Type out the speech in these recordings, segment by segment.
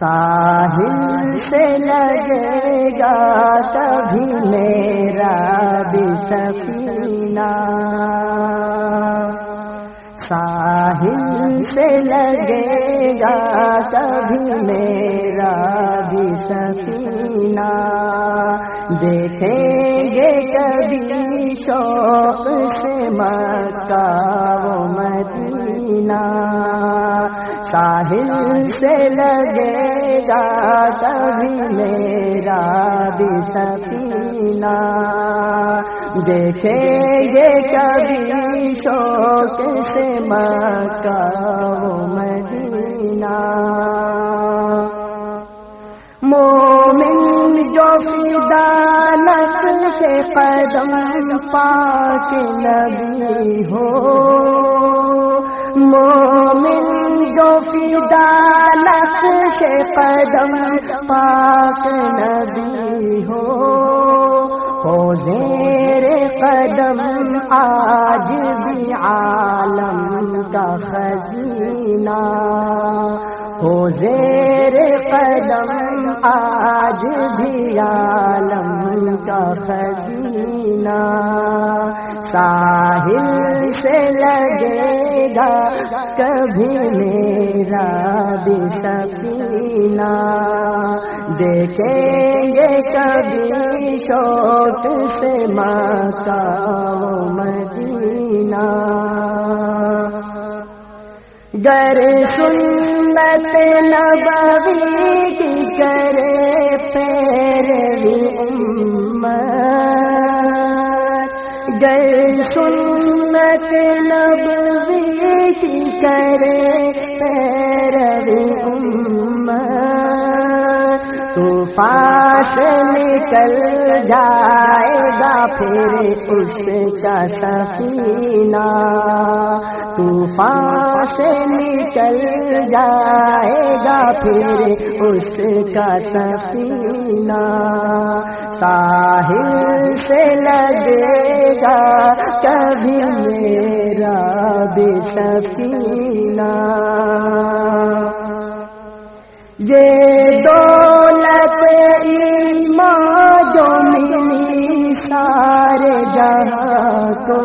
ساحل سے لگے گا کبھی میرا بھی سفینہ۔ ساحل سے لگے گا کبھی میرا بھی سفینہ۔ دیکھیں گے کبھی شوق سے مکہ و مدینہ۔ ساحل سے لگے گا کبھی میرا بھی سفینہ۔ دیکھیں گے کبھی شوق سے مکہ و مدینہ۔ مومن جو فدا نقش قدم پاک نبی ہو۔ مومن جو فدا سے قدم پاک نبی ہو۔ ہو زیر قدم، آج بھی عالم کا خزینہ۔ ہو زیر قدم آج بھی عالم کا خزینہ ساحل سے لگے گا کبھی میرا بھی سفینہ۔ دیکھیں گے کبھی شوق سے مکہ و مدینہ۔ گر سن سنت نبوی کی کرے پیروی امت۔ گر سنت نبوی کی کرے پیروی امت۔ طوفان سے نکل جائے گا پھر اس کا سفینہ۔ طوفان سے نکل جائے گا پھر اس کا سفینہ۔ ساحل سے لگے گا کبھی میرا بھی سفینہ۔ یہ کو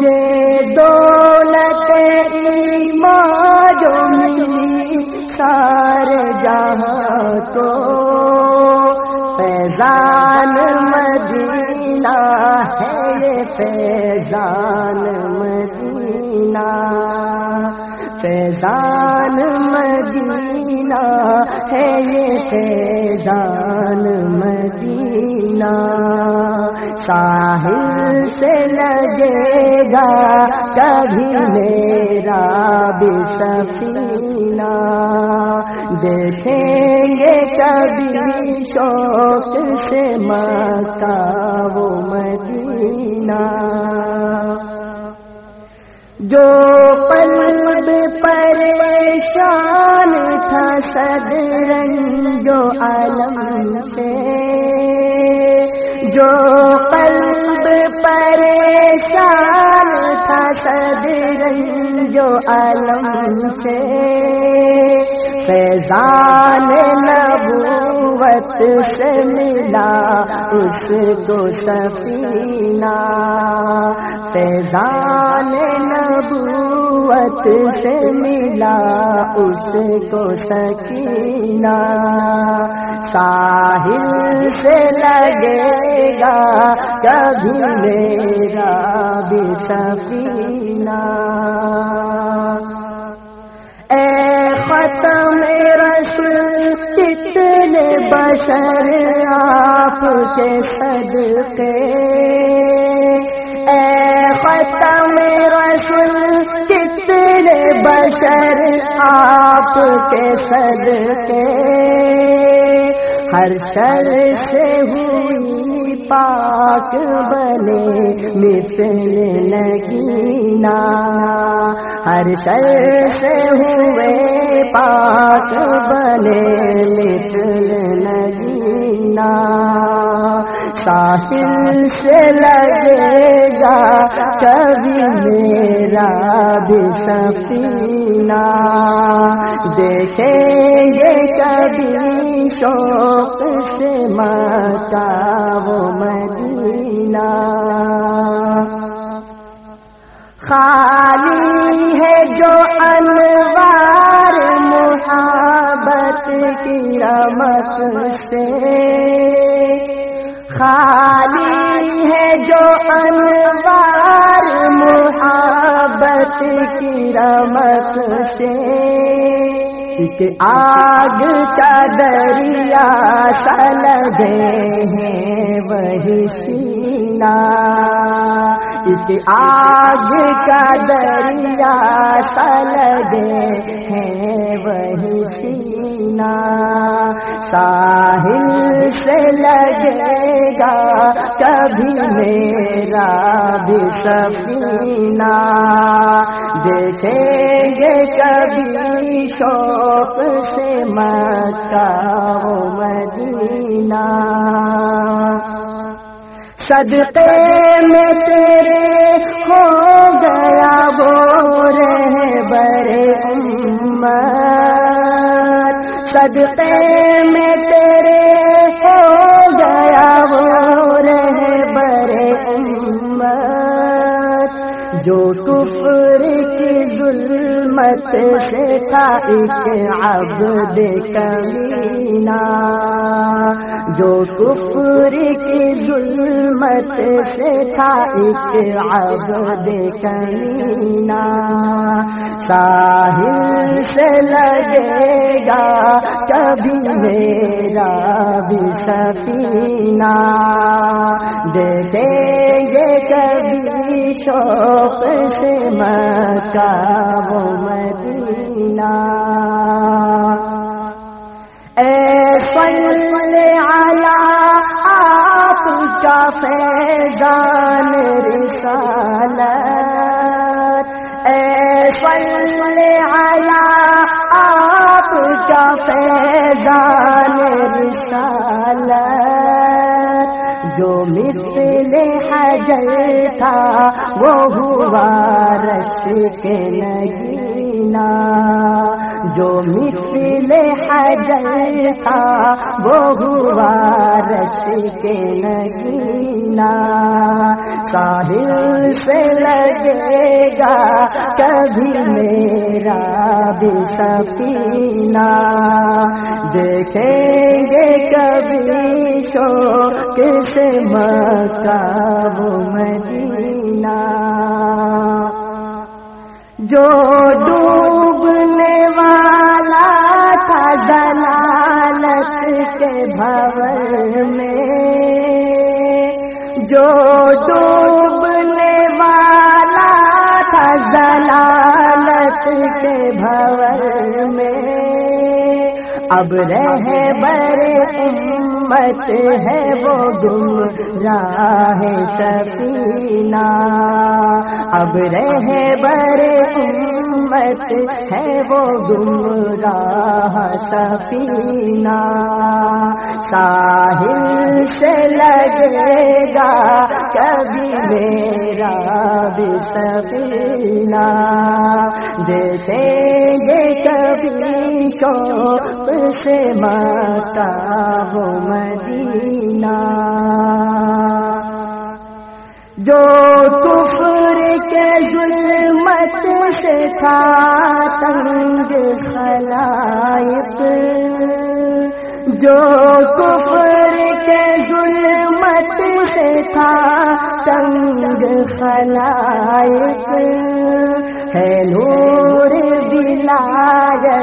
یہ دولت ایمان جو ملی سارے جہاں کو فیضان مدینہ ہے یہ فیضان مدینہ۔ فیضان مدینہ ہے یہ فیضان مدینہ۔ ساحل سے لگے گا، کبھی میرا بھی سفینہ۔ دیکھیں گے کبھی شوق سے مکہ وہ مدینہ۔ جو قلب پریشان تھا صدرن جو عالم سے۔ جو پریشان تھا صدرن جو علم سے فیضان نبوت سے ملا، اس کو سفینہ، فیضان نبوت سے ملا، اس کو سکینہ ساحل سے لگے گا کبھی میرا بھی سفینہ۔ بشر آپ کے صدقے۔ اے ختم رسول، کتنے بشر آپ کے صدقے۔ ہر شر سے ہوئی پاک بنے، مثل نگینا ہر شر سے ہوئے پاک بنے، مثل نگینا ساحل سے لگے گا کبھی میرا بھی سفینہ۔ دیکھیں گے کبھی شوق سے مکہ وہ مدینہ۔ خالی ہے جو انوار محبت کی رمت سے۔ خالی ہے جو انوار محبت کی رمت سے۔ ایک آگ کا دریا سلگے ہیں وہی سینا ایک آگ کا دریا سلگے ہیں وہی سینا۔ ساحل سے لگے گا کبھی میرا بھی سفینہ۔ دیکھیں گے کبھی شوق سے مکہ و مدینہ۔ صدقے میں تیرے ہو گیا وہ رہ برے امت صدقے میں تیرے جو کفر کی ظلمت سے تھا ایک عبد کمینہ، جو کفر کی ظلمت سے تھا ایک عبد کمینہ۔ ساحل سے لگے گا کبھی میرا بھی سفینہ۔ دیکھیں گے کبھی شوق سے مکہ وہ مدینہ۔ اے صلی علی آپ کا فیضان رسالت۔ اے صلی علی آپ کا فیضان رسالت۔ جو مثل حجر تھا وہ ہوا رش کے نگینا جو مثل حجر تھا، وہ ہوا رش کے نگینا ساحل سے لگے گا کبھی میرا بھی سفینہ۔ دیکھیں گے کبھی شوق سے مکہ وہ مدینہ۔ جو ڈوبنے کے بھور میں۔ اب رہ برے امت ہے وہ گم راہ سفینہ اب رہ برے امت ہے وہ گم راہ سفینہ ساحل سے لگے گا، کبھی میرا بھی سفینہ۔ دیکھیں گے کبھی شوق سے ماتا وہ مدینہ۔ جو کفر کے ظلمت سے تھا، تنگ خلائق جو کفر کے ظلمت سے تھا تنگ خلائق ہے نور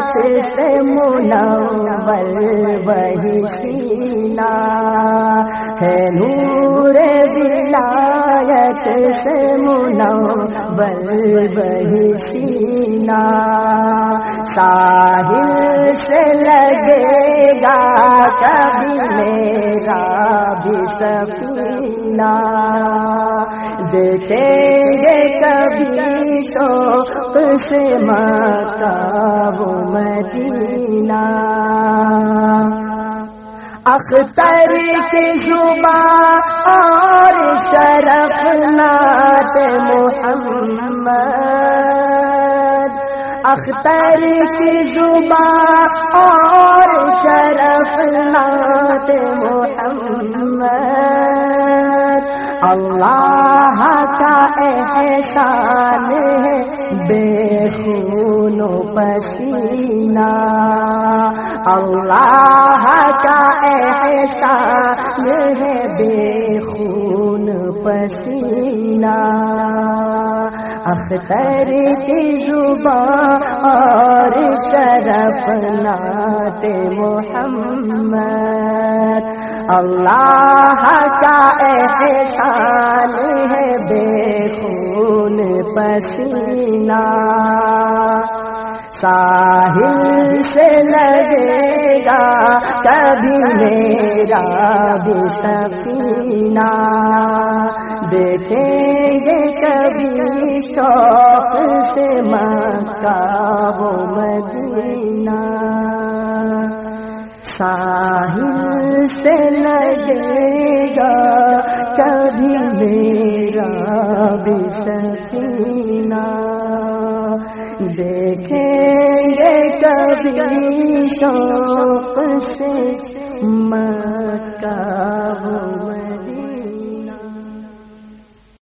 ولایت سے منور وہی سینہ ہے نور ولایت سے منور وہی سینہ ساحل سے لگے گا کبھی میرا بھی سفینہ دیکھیں گے کبھی شوق سے مکہ وہ مدینہ۔ اختر کی زبان اور شرف نات محمد۔ اختر کی زبان اور شرف نات محمد۔ اللہ کا احسان ہے بے خون و پسینہ۔ اللہ کا احسان ہے بے خون پسینہ۔ اختر کی زبان اور شرف نات محمد۔ اللہ کا احسان ہے بے خون پسینہ ساحل سے لگے گا کبھی میرا بھی سفینہ۔ دیکھیں گے کبھی شوق سے مکہ وہ مدینہ۔ ساحل سے لگے گا کبھی میرا بھی سفینہ۔ دیکھیں گے کبھی شوق سے مکہ وہ